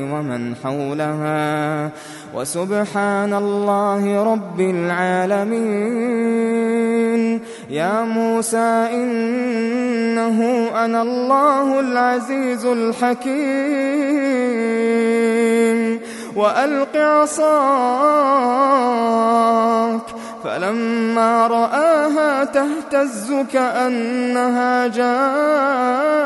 ومن حولها. وسبحان الله رب العالمين. يا موسى إنه أنا الله العزيز الحكيم. وألق عصاك. فلما رآها تهتز كأنها جان.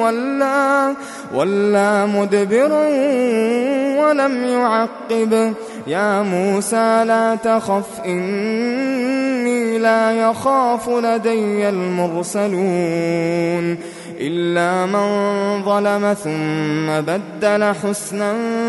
ولا, ولا مدبرا ولم يعقب. يا موسى لا تخف إني لا يخاف لدي المرسلون. إلا من ظلم ثم بدل حسنا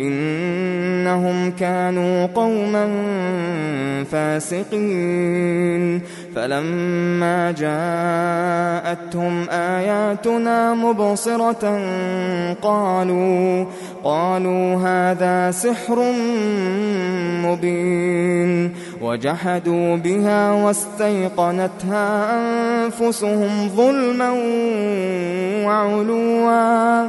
إنهم كانوا قوما فاسقين. فلما جاءتهم آياتنا مبصرة قالوا قالوا هذا سحر مبين. وجحدوا بها واستيقنتها أنفسهم ظلما وعلوا.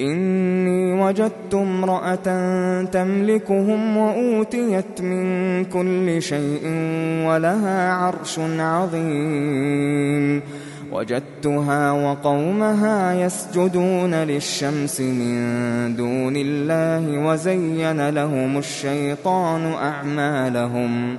إني وجدت امرأة تملكهم وأوتيت من كل شيء ولها عرش عظيم. وجدتها وقومها يسجدون للشمس من دون الله وزين لهم الشيطان أعمالهم.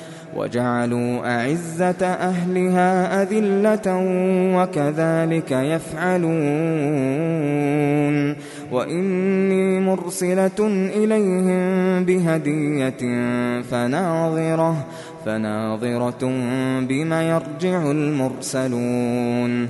وجعلوا أعزة أهلها أذلة وكذلك يفعلون وإني مرسلة إليهم بهدية فناظرة فناظرة بما يرجع المرسلون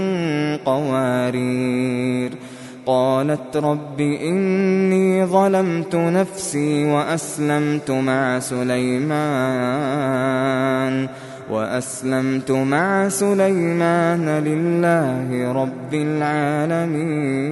قوارير قالت رب إني ظلمت نفسي وأسلمت مع سليمان. وأسلمت مع سليمان لله رب العالمين.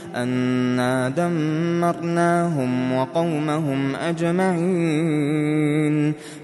أنا دمرناهم وقومهم أجمعين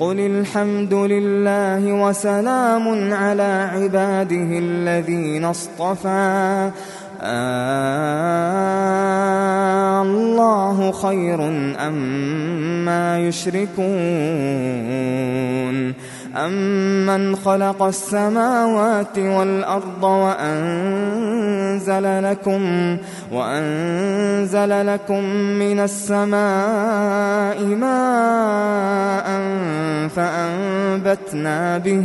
قل الحمد لله وسلام على عباده الذين اصطفى. آه الله خير أم ما يشركون. أمن خلق السماوات والأرض وأنزل لكم وأنزل لكم من السماء ماء فأنبتنا به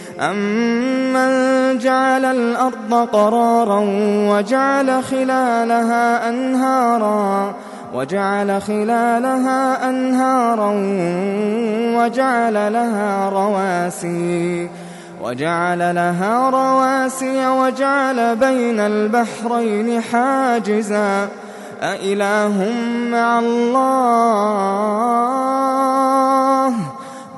أمن جعل الأرض قرارا وجعل خلالها أنهارا وجعل خلالها أنهارا وجعل لها رواسي وجعل لها رواسي وجعل بين البحرين حاجزا أإله مع الله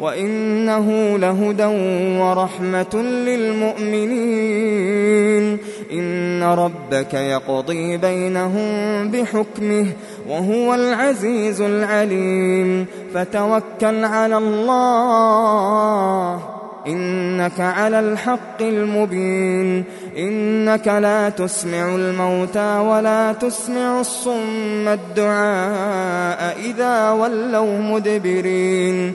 وإنه لهدى ورحمة للمؤمنين. إن ربك يقضي بينهم بحكمه وهو العزيز العليم. فتوكل على الله. إنك على الحق المبين. إنك لا تسمع الموتى ولا تسمع الصم الدعاء إذا ولوا مدبرين.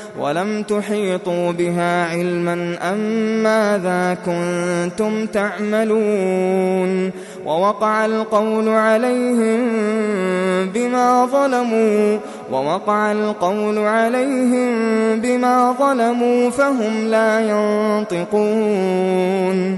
ولم تحيطوا بها علما أم ماذا كنتم تعملون ووقع القول عليهم بما ظلموا ووقع القول عليهم بما ظلموا فهم لا ينطقون